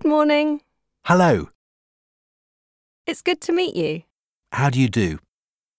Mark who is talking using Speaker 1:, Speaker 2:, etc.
Speaker 1: Good morning.
Speaker 2: Hello.
Speaker 1: It's good to meet you.
Speaker 2: How do you do?